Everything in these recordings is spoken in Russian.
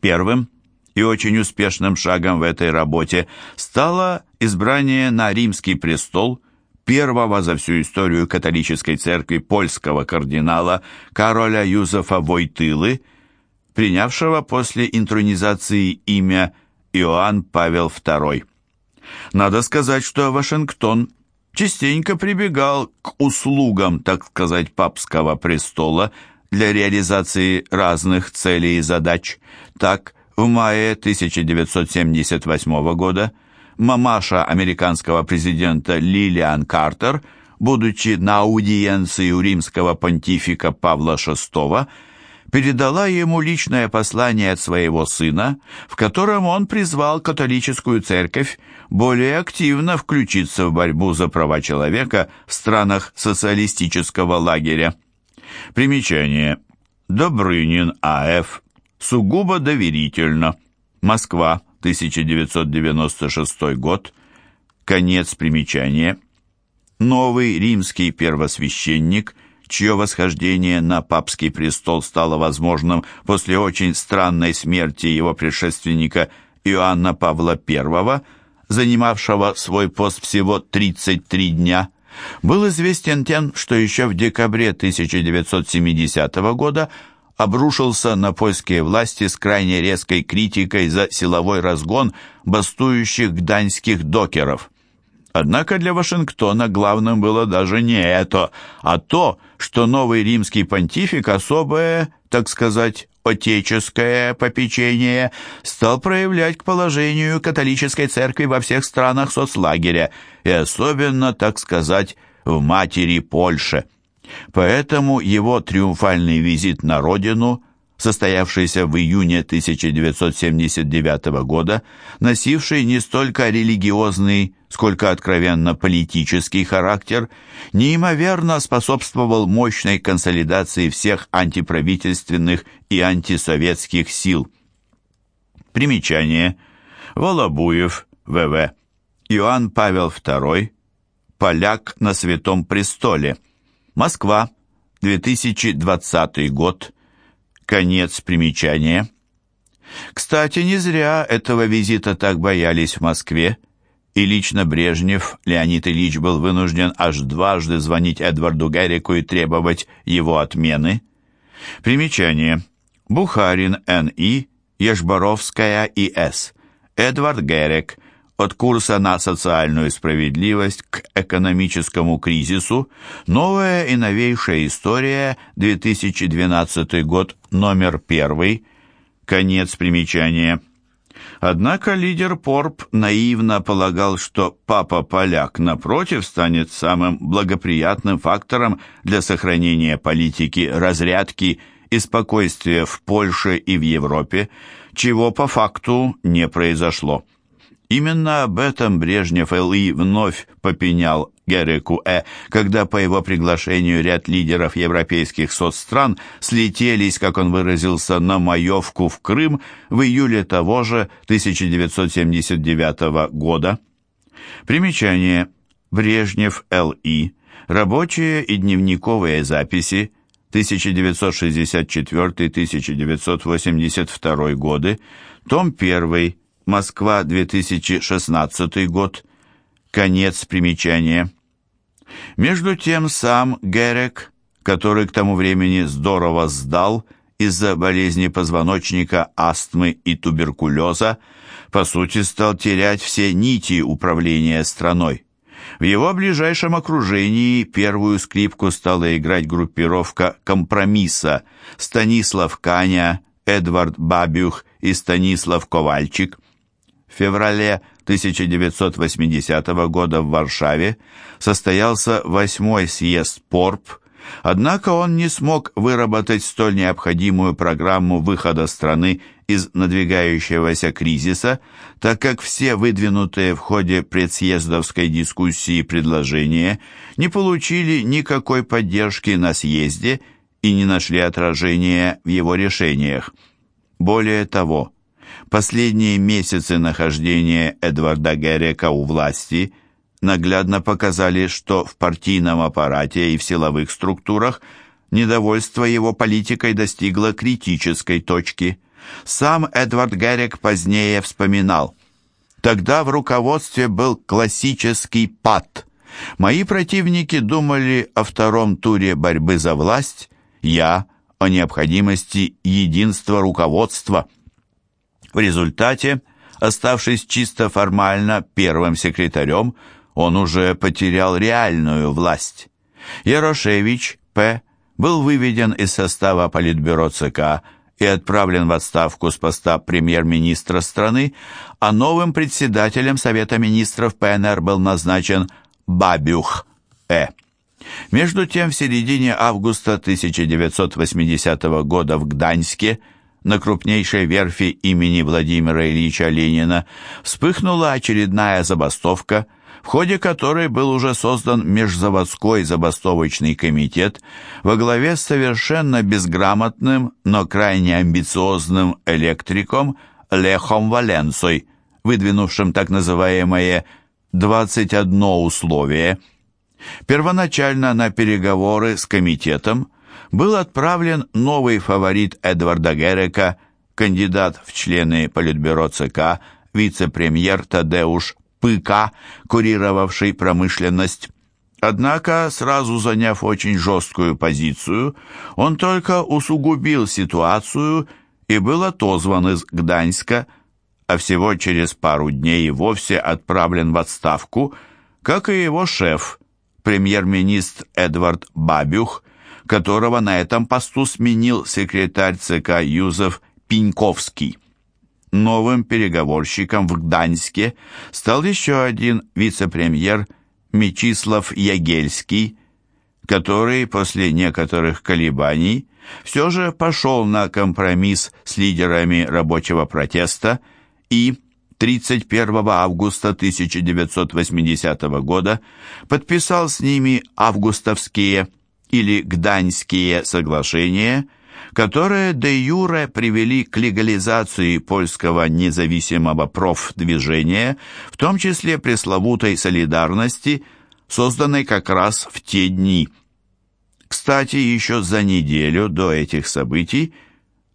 Первым и очень успешным шагом в этой работе стало избрание на римский престол первого за всю историю католической церкви польского кардинала Кароля Юзефа Войтылы, принявшего после интронизации имя Иоанн Павел II. Надо сказать, что Вашингтон частенько прибегал к услугам, так сказать, папского престола для реализации разных целей и задач. Так, в мае 1978 года мамаша американского президента Лилиан Картер, будучи на аудиенции у римского понтифика Павла VI, передала ему личное послание от своего сына, в котором он призвал католическую церковь более активно включиться в борьбу за права человека в странах социалистического лагеря. Примечание. Добрынин А.Ф. Сугубо доверительно. Москва, 1996 год. Конец примечания. Новый римский первосвященник – чье восхождение на папский престол стало возможным после очень странной смерти его предшественника Иоанна Павла I, занимавшего свой пост всего 33 дня, был известен тем, что еще в декабре 1970 года обрушился на польские власти с крайне резкой критикой за силовой разгон бастующих гданьских докеров. Однако для Вашингтона главным было даже не это, а то, что новый римский понтифик особое, так сказать, отеческое попечение стал проявлять к положению католической церкви во всех странах соцлагеря и особенно, так сказать, в матери Польше. Поэтому его триумфальный визит на родину – состоявшийся в июне 1979 года, носивший не столько религиозный, сколько откровенно политический характер, неимоверно способствовал мощной консолидации всех антиправительственных и антисоветских сил. Примечание. Волобуев, В.В. Иоанн Павел II. Поляк на Святом Престоле. Москва. 2020 год. Конец примечания. Кстати, не зря этого визита так боялись в Москве, и лично Брежнев Леонид Ильич был вынужден аж дважды звонить Эдварду Геррику и требовать его отмены. Примечание. Бухарин Н.И., Ешборовская И.С., Эдвард Герек, от курса на социальную справедливость к экономическому кризису, новая и новейшая история, 2012 год, номер первый, конец примечания. Однако лидер Порп наивно полагал, что папа-поляк, напротив, станет самым благоприятным фактором для сохранения политики разрядки и спокойствия в Польше и в Европе, чего по факту не произошло. Именно об этом Брежнев Л.И. вновь попенял Гереку Э., когда по его приглашению ряд лидеров европейских соцстран слетелись, как он выразился, на маевку в Крым в июле того же 1979 года. Примечание. Брежнев Л.И. Рабочие и дневниковые записи 1964-1982 годы, том 1, Москва, 2016 год. Конец примечания. Между тем сам Герек, который к тому времени здорово сдал из-за болезни позвоночника, астмы и туберкулеза, по сути стал терять все нити управления страной. В его ближайшем окружении первую скрипку стала играть группировка «Компромисса» Станислав Каня, Эдвард Бабюх и Станислав Ковальчик – в феврале 1980 года в Варшаве состоялся восьмой съезд ПОРП, однако он не смог выработать столь необходимую программу выхода страны из надвигающегося кризиса, так как все выдвинутые в ходе предсъездовской дискуссии предложения не получили никакой поддержки на съезде и не нашли отражения в его решениях. Более того, Последние месяцы нахождения Эдварда Герека у власти наглядно показали, что в партийном аппарате и в силовых структурах недовольство его политикой достигло критической точки. Сам Эдвард Герек позднее вспоминал. Тогда в руководстве был классический пад. Мои противники думали о втором туре борьбы за власть, я о необходимости единства руководства. В результате, оставшись чисто формально первым секретарем, он уже потерял реальную власть. Ярошевич П. был выведен из состава Политбюро ЦК и отправлен в отставку с поста премьер-министра страны, а новым председателем Совета министров ПНР был назначен Бабюх Э. Между тем, в середине августа 1980 года в Гданьске на крупнейшей верфи имени Владимира Ильича Ленина вспыхнула очередная забастовка – в ходе которой был уже создан межзаводской забастовочный комитет во главе с совершенно безграмотным, но крайне амбициозным электриком Лехом Валенсой, выдвинувшим так называемое «21 условие». Первоначально на переговоры с комитетом был отправлен новый фаворит Эдварда Герека, кандидат в члены Политбюро ЦК, вице-премьер Тадеуш Пыка, курировавший промышленность. Однако, сразу заняв очень жесткую позицию, он только усугубил ситуацию и был отозван из Гданьска, а всего через пару дней вовсе отправлен в отставку, как и его шеф, премьер-министр Эдвард Бабюх, которого на этом посту сменил секретарь ЦК Юзеф Пеньковский. Новым переговорщиком в Гданьске стал еще один вице-премьер Мечислав Ягельский, который после некоторых колебаний все же пошел на компромисс с лидерами рабочего протеста и 31 августа 1980 года подписал с ними августовские или гданьские соглашения – которые де юре привели к легализации польского независимого профдвижения, в том числе пресловутой солидарности, созданной как раз в те дни. Кстати, еще за неделю до этих событий,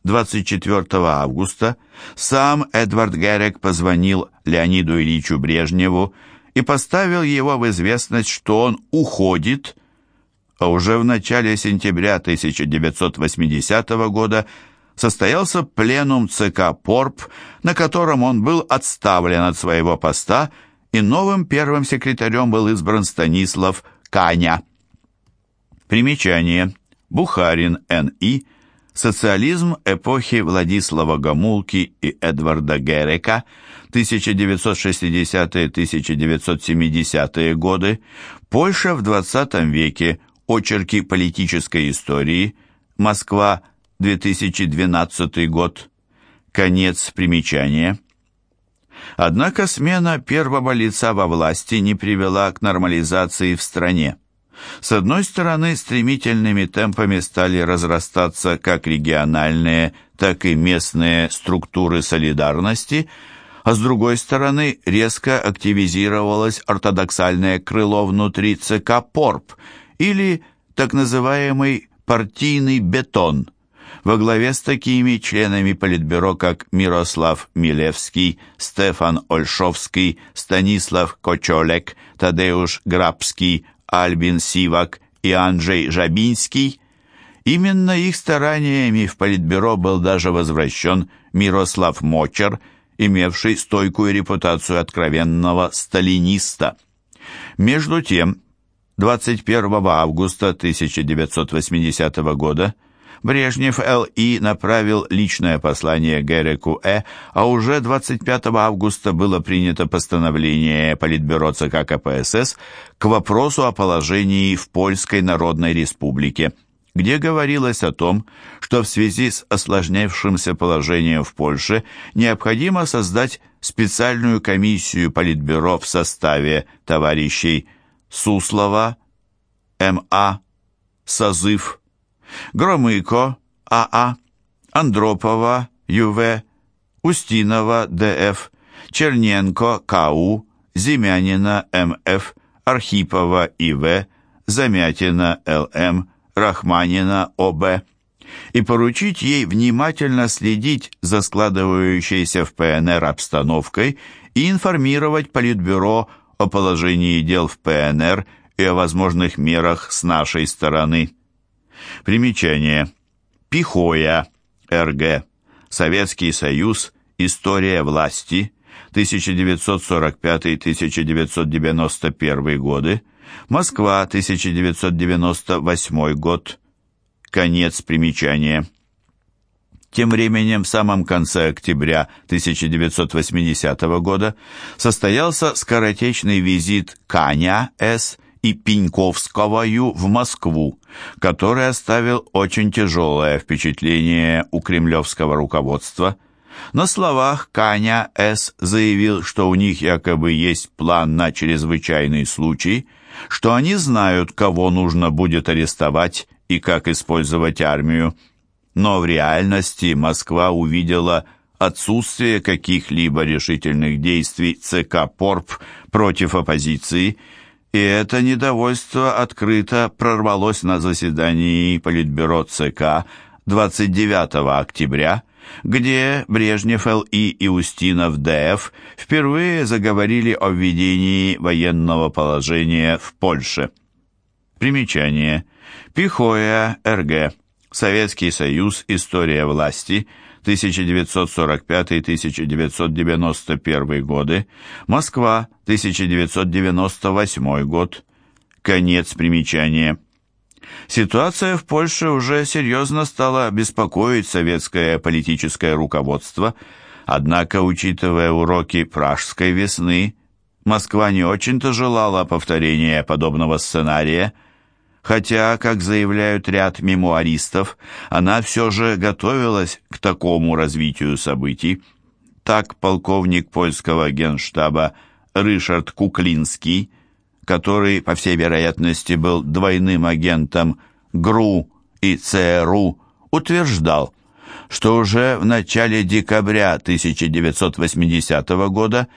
24 августа, сам Эдвард Герек позвонил Леониду Ильичу Брежневу и поставил его в известность, что он уходит – а уже в начале сентября 1980 года состоялся пленум ЦК ПОРП, на котором он был отставлен от своего поста, и новым первым секретарем был избран Станислав Каня. Примечание. Бухарин Н.И. Социализм эпохи Владислава Гамулки и Эдварда Герека 1960-1970-е годы. Польша в 20 веке. Очерки политической истории. Москва, 2012 год. Конец примечания. Однако смена первого лица во власти не привела к нормализации в стране. С одной стороны, стремительными темпами стали разрастаться как региональные, так и местные структуры солидарности, а с другой стороны, резко активизировалось ортодоксальное крыло внутри ЦК ПОРП – или так называемый партийный бетон во главе с такими членами Политбюро, как Мирослав Милевский, Стефан Ольшовский, Станислав Кочолек, Тадеуш Грабский, Альбин Сивак и Анджей Жабинский. Именно их стараниями в Политбюро был даже возвращен Мирослав Мочер, имевший стойкую репутацию откровенного сталиниста. Между тем, 21 августа 1980 года Брежнев Л.И. направил личное послание Гереку Э., а уже 25 августа было принято постановление Политбюро ЦК КПСС к вопросу о положении в Польской Народной Республике, где говорилось о том, что в связи с осложнявшимся положением в Польше необходимо создать специальную комиссию Политбюро в составе товарищей Суслова, М.А., Созыв, Громыко, А.А., Андропова, Ю.В., Устинова, Д.Ф., Черненко, К.У., Зимянина, М.Ф., Архипова, И.В., Замятина, Л.М., Рахманина, О.Б., и поручить ей внимательно следить за складывающейся в ПНР обстановкой и информировать Политбюро о положении дел в ПНР и о возможных мерах с нашей стороны. Примечание. Пихоя, РГ. Советский Союз. История власти. 1945-1991 годы. Москва, 1998 год. Конец примечания. Тем временем в самом конце октября 1980 года состоялся скоротечный визит Каня С. и Пеньковского Ю в Москву, который оставил очень тяжелое впечатление у кремлевского руководства. На словах Каня С. заявил, что у них якобы есть план на чрезвычайный случай, что они знают, кого нужно будет арестовать и как использовать армию. Но в реальности Москва увидела отсутствие каких-либо решительных действий ЦК ПОРП против оппозиции, и это недовольство открыто прорвалось на заседании Политбюро ЦК 29 октября, где Брежнев Л.И. и Устинов Д.Ф. впервые заговорили о введении военного положения в Польше. Примечание – Пихоя, РГ. Советский Союз. История власти. 1945-1991 годы. Москва. 1998 год. Конец примечания. Ситуация в Польше уже серьезно стала беспокоить советское политическое руководство, однако, учитывая уроки Пражской весны, Москва не очень-то желала повторения подобного сценария – хотя, как заявляют ряд мемуаристов, она все же готовилась к такому развитию событий. Так полковник польского генштаба Ришард Куклинский, который, по всей вероятности, был двойным агентом ГРУ и ЦРУ, утверждал, что уже в начале декабря 1980 года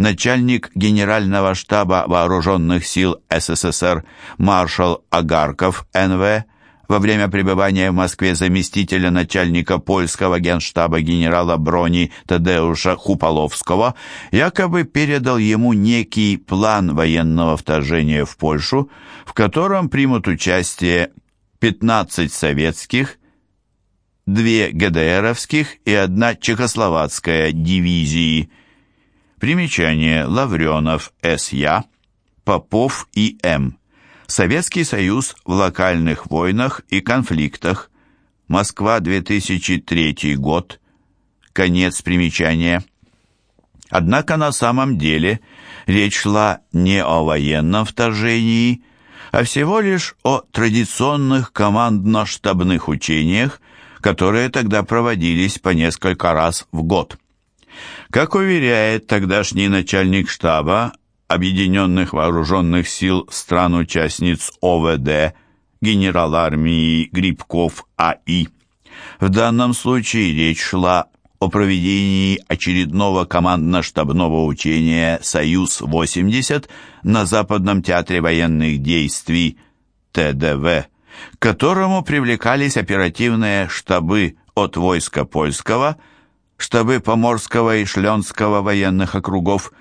начальник Генерального штаба Вооруженных сил СССР маршал Агарков НВ во время пребывания в Москве заместителя начальника польского генштаба генерала брони Тадеуша Хуполовского якобы передал ему некий план военного вторжения в Польшу, в котором примут участие 15 советских, две ГДРовских и одна чехословацкая дивизии – Примечание. Лавренов, С.Я. Попов и М. Советский Союз в локальных войнах и конфликтах. Москва, 2003 год. Конец примечания. Однако на самом деле речь шла не о военном вторжении, а всего лишь о традиционных командно-штабных учениях, которые тогда проводились по несколько раз в год. Как уверяет тогдашний начальник штаба Объединенных Вооруженных Сил стран-участниц ОВД генерал армии Грибков А.И., в данном случае речь шла о проведении очередного командно-штабного учения «Союз-80» на Западном театре военных действий ТДВ, к которому привлекались оперативные штабы от войска польского – штабы Поморского и Шленского военных округов,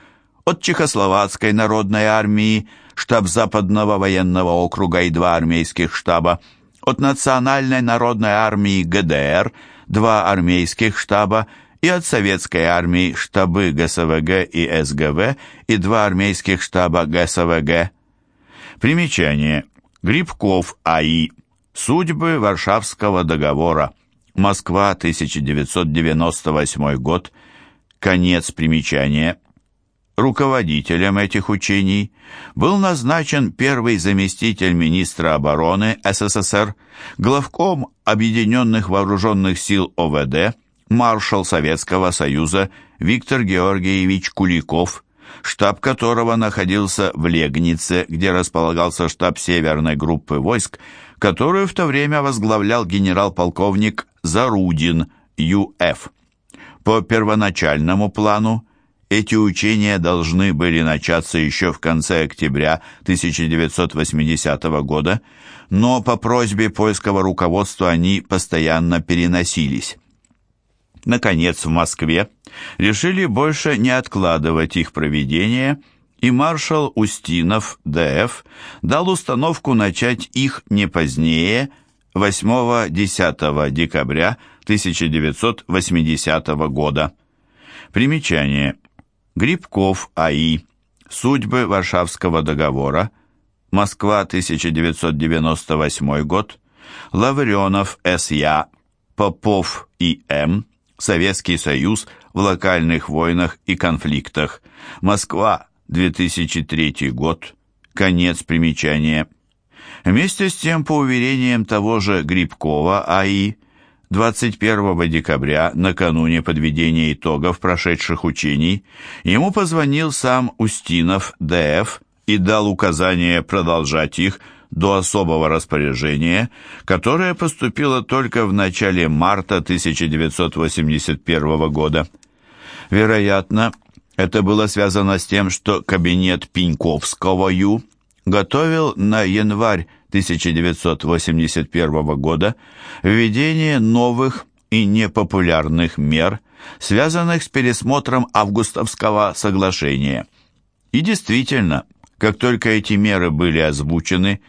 от Чехословацкой народной армии, штаб Западного военного округа и два армейских штаба, от Национальной народной армии ГДР, два армейских штаба и от Советской армии штабы ГСВГ и СГВ и два армейских штаба ГСВГ. Примечание. Грибков А.И. Судьбы Варшавского договора. Москва, 1998 год. Конец примечания. Руководителем этих учений был назначен первый заместитель министра обороны СССР, главком Объединенных Вооруженных Сил ОВД, маршал Советского Союза Виктор Георгиевич Куликов, штаб которого находился в Легнице, где располагался штаб Северной группы войск, которую в то время возглавлял генерал-полковник Зарудин, Ю.Ф. По первоначальному плану эти учения должны были начаться еще в конце октября 1980 года, но по просьбе польского руководства они постоянно переносились. Наконец, в Москве решили больше не откладывать их проведение, и маршал Устинов, ДФ, дал установку начать их не позднее 8-10 декабря 1980 года. Примечание. Грибков А.И. Судьбы Варшавского договора. Москва, 1998 год. Лавренов С.Я. Попов И.М. Советский Союз в локальных войнах и конфликтах. Москва, 2003 год. Конец примечания. Вместе с тем, по уверениям того же Грибкова А.И., 21 декабря, накануне подведения итогов прошедших учений, ему позвонил сам Устинов Д.Ф. и дал указание продолжать их до особого распоряжения, которое поступило только в начале марта 1981 года. Вероятно, это было связано с тем, что кабинет Пеньковского Ю готовил на январь 1981 года введение новых и непопулярных мер, связанных с пересмотром Августовского соглашения. И действительно, как только эти меры были озвучены,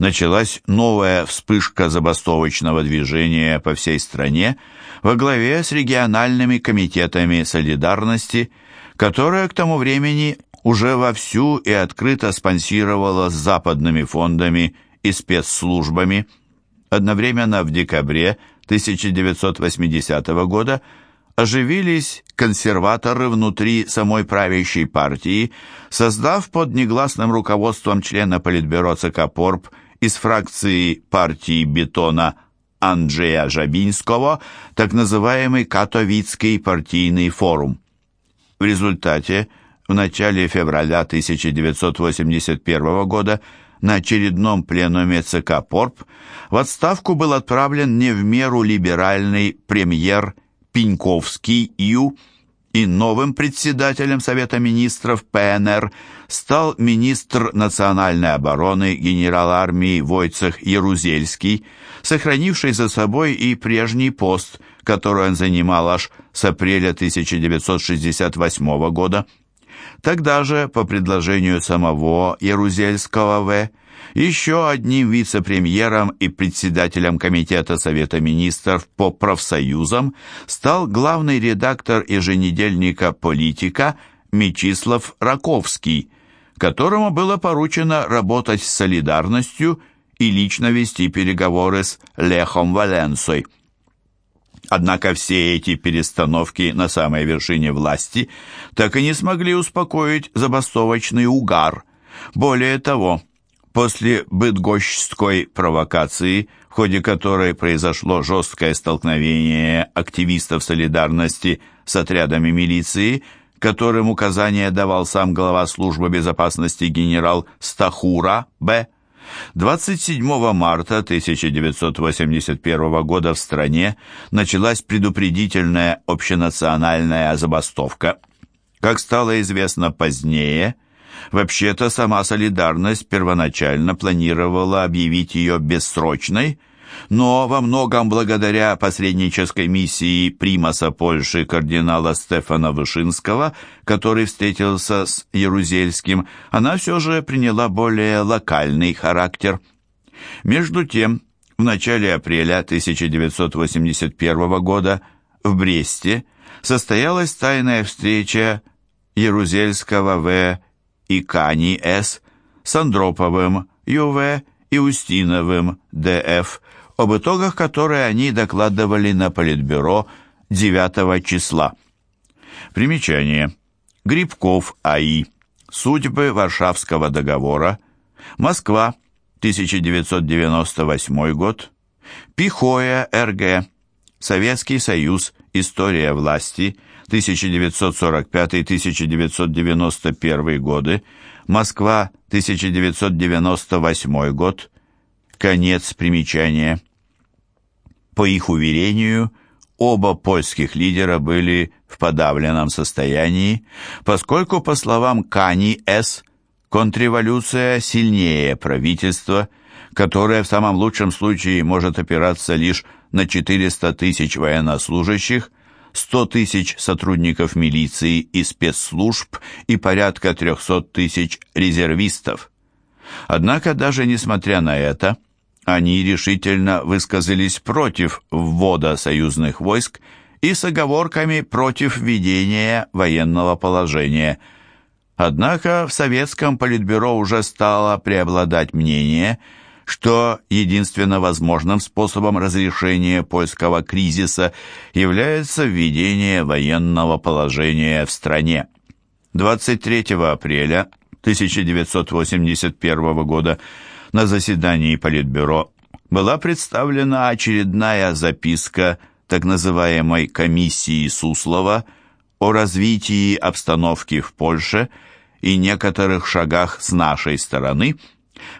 началась новая вспышка забастовочного движения по всей стране во главе с региональными комитетами солидарности, которая к тому времени уже вовсю и открыто спонсировала с западными фондами и спецслужбами. Одновременно в декабре 1980 года оживились консерваторы внутри самой правящей партии, создав под негласным руководством члена Политбюро ЦК Порп из фракции партии «Бетона» Анджея Жабинского так называемый Катовицкий партийный форум. В результате в начале февраля 1981 года на очередном пленуме ЦК Порп в отставку был отправлен не в меру либеральный премьер Пеньковский Ю, и новым председателем Совета министров ПНР стал министр национальной обороны генерал армии Войцех Ярузельский, сохранивший за собой и прежний пост, который он занимал аж с апреля 1968 года. Тогда же, по предложению самого Ярузельского В., еще одним вице-премьером и председателем Комитета Совета Министров по профсоюзам стал главный редактор еженедельника «Политика» Мечислав Раковский, которому было поручено работать с солидарностью и лично вести переговоры с Лехом Валенсой. Однако все эти перестановки на самой вершине власти так и не смогли успокоить забастовочный угар. Более того, после быдгощской провокации, в ходе которой произошло жесткое столкновение активистов солидарности с отрядами милиции, которым указания давал сам глава службы безопасности генерал Стахура Б., 27 марта 1981 года в стране началась предупредительная общенациональная забастовка. Как стало известно позднее, вообще-то сама солидарность первоначально планировала объявить ее бессрочной – но во многом благодаря посреднической миссии примаса Польши кардинала Стефана Вышинского, который встретился с Ярузельским, она все же приняла более локальный характер. Между тем, в начале апреля 1981 года в Бресте состоялась тайная встреча Ярузельского В. и Кани С. с Андроповым Ю.В. и Устиновым Д.Ф., об итогах которой они докладывали на Политбюро 9 числа. Примечание. Грибков А.И. Судьбы Варшавского договора. Москва, 1998 год. Пихоя Р.Г. Советский Союз. История власти. 1945-1991 годы. Москва, 1998 год. Конец примечания. По их уверению, оба польских лидера были в подавленном состоянии, поскольку, по словам Кани С., контрреволюция сильнее правительства, которое в самом лучшем случае может опираться лишь на 400 тысяч военнослужащих, 100 тысяч сотрудников милиции и спецслужб и порядка 300 тысяч резервистов. Однако даже несмотря на это, они решительно высказались против ввода союзных войск и с оговорками против введения военного положения. Однако в советском политбюро уже стало преобладать мнение, что единственно возможным способом разрешения польского кризиса является введение военного положения в стране. 23 апреля 1981 года на заседании Политбюро была представлена очередная записка так называемой комиссии Суслова о развитии обстановки в Польше и некоторых шагах с нашей стороны,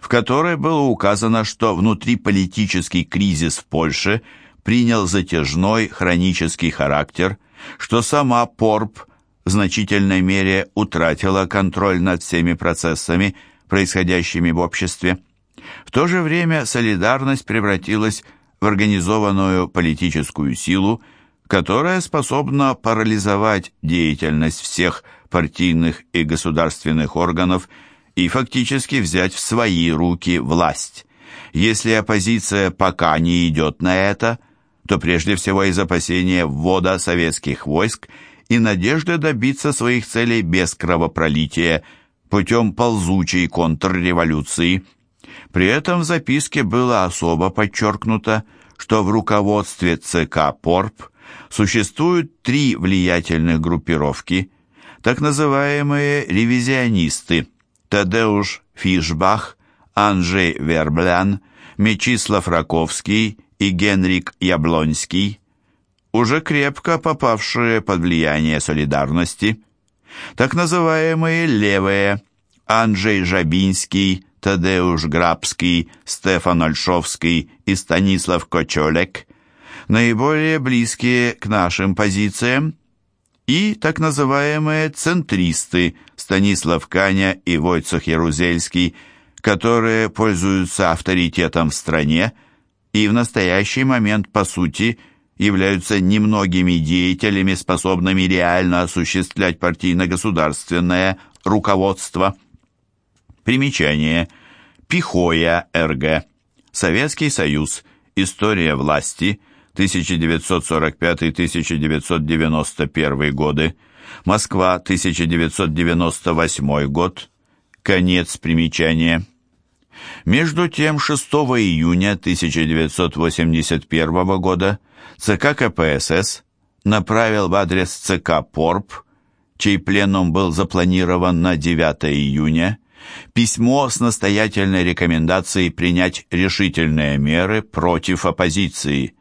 в которой было указано, что внутриполитический кризис в Польше принял затяжной хронический характер, что сама ПОРП в значительной мере утратила контроль над всеми процессами, происходящими в обществе. В то же время солидарность превратилась в организованную политическую силу, которая способна парализовать деятельность всех партийных и государственных органов и фактически взять в свои руки власть. Если оппозиция пока не идет на это, то прежде всего из опасения ввода советских войск и надежды добиться своих целей без кровопролития путем ползучей контрреволюции – при этом в записке было особо подчеркнуто, что в руководстве ЦК ПОРП существуют три влиятельных группировки, так называемые ревизионисты Тадеуш Фишбах, Анджей Верблян, Мечислав Раковский и Генрик Яблонский, уже крепко попавшие под влияние солидарности, так называемые левые Анджей Жабинский, Тадеуш Грабский, Стефан Ольшовский и Станислав Кочолек, наиболее близкие к нашим позициям, и так называемые центристы Станислав Каня и Войцех Ярузельский, которые пользуются авторитетом в стране и в настоящий момент, по сути, являются немногими деятелями, способными реально осуществлять партийно-государственное руководство. Примечание. Пихоя РГ. Советский Союз. История власти. 1945-1991 годы. Москва. 1998 год. Конец примечания. Между тем, 6 июня 1981 года ЦК КПСС направил в адрес ЦК ПОРП, чей пленум был запланирован на 9 июня, письмо с настоятельной рекомендацией принять решительные меры против оппозиции.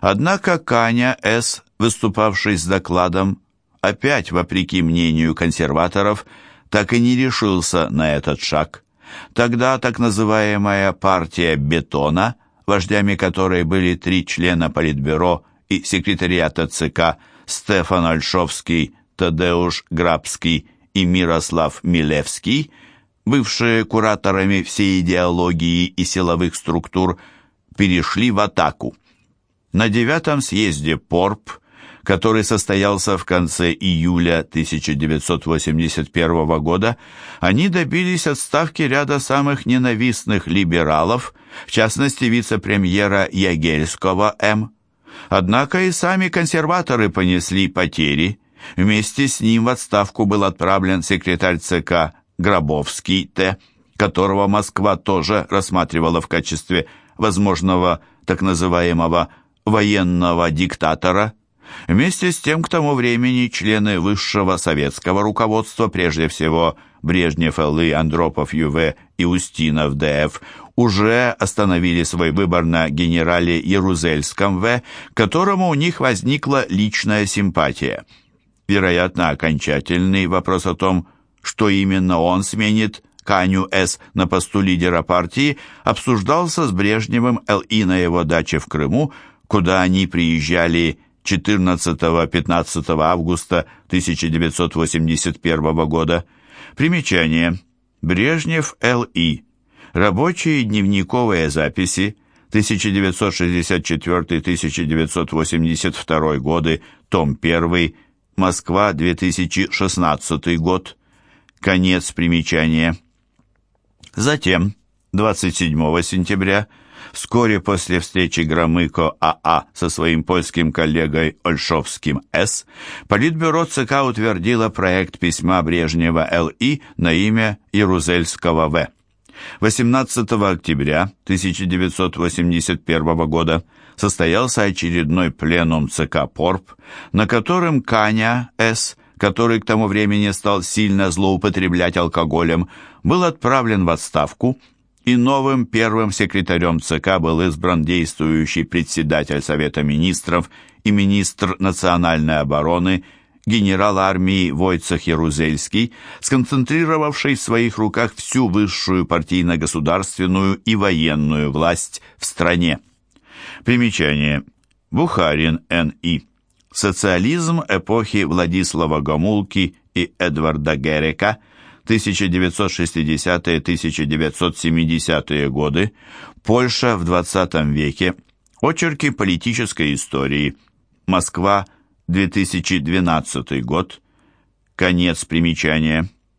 Однако Каня С., выступавший с докладом, опять, вопреки мнению консерваторов, так и не решился на этот шаг. Тогда так называемая партия «Бетона», вождями которой были три члена Политбюро и секретариата ЦК Стефан Ольшовский, Тадеуш Грабский и Мирослав Милевский – бывшие кураторами всей идеологии и силовых структур, перешли в атаку. На девятом съезде ПОРП, который состоялся в конце июля 1981 года, они добились отставки ряда самых ненавистных либералов, в частности вице-премьера Ягельского М. Однако и сами консерваторы понесли потери. Вместе с ним в отставку был отправлен секретарь ЦК Гробовский Т., которого Москва тоже рассматривала в качестве возможного так называемого военного диктатора. Вместе с тем, к тому времени члены высшего советского руководства, прежде всего Брежнев Л.И., Андропов Ю.В. и Устинов Д.Ф., уже остановили свой выбор на генерале Ярузельском В., которому у них возникла личная симпатия. Вероятно, окончательный вопрос о том, что именно он сменит Каню С. на посту лидера партии, обсуждался с Брежневым Л.И. на его даче в Крыму, куда они приезжали 14-15 августа 1981 года. Примечание. Брежнев Л.И. Рабочие дневниковые записи 1964-1982 годы, том 1, Москва, 2016 год. Конец примечания. Затем, 27 сентября, вскоре после встречи Громыко АА а со своим польским коллегой Ольшовским С, Политбюро ЦК утвердило проект письма Брежнева Л.И. на имя Ярузельского В. 18 октября 1981 года состоялся очередной пленум ЦК ПОРП, на котором Каня С., который к тому времени стал сильно злоупотреблять алкоголем, был отправлен в отставку, и новым первым секретарем ЦК был избран действующий председатель Совета министров и министр национальной обороны генерал армии Войцех Ярузельский, сконцентрировавший в своих руках всю высшую партийно-государственную и военную власть в стране. Примечание. Бухарин Н.И. Социализм эпохи Владислава Гомулки и Эдварда Герека 1960-1970-е годы, Польша в XX веке, очерки политической истории, Москва, 2012 год, конец примечания.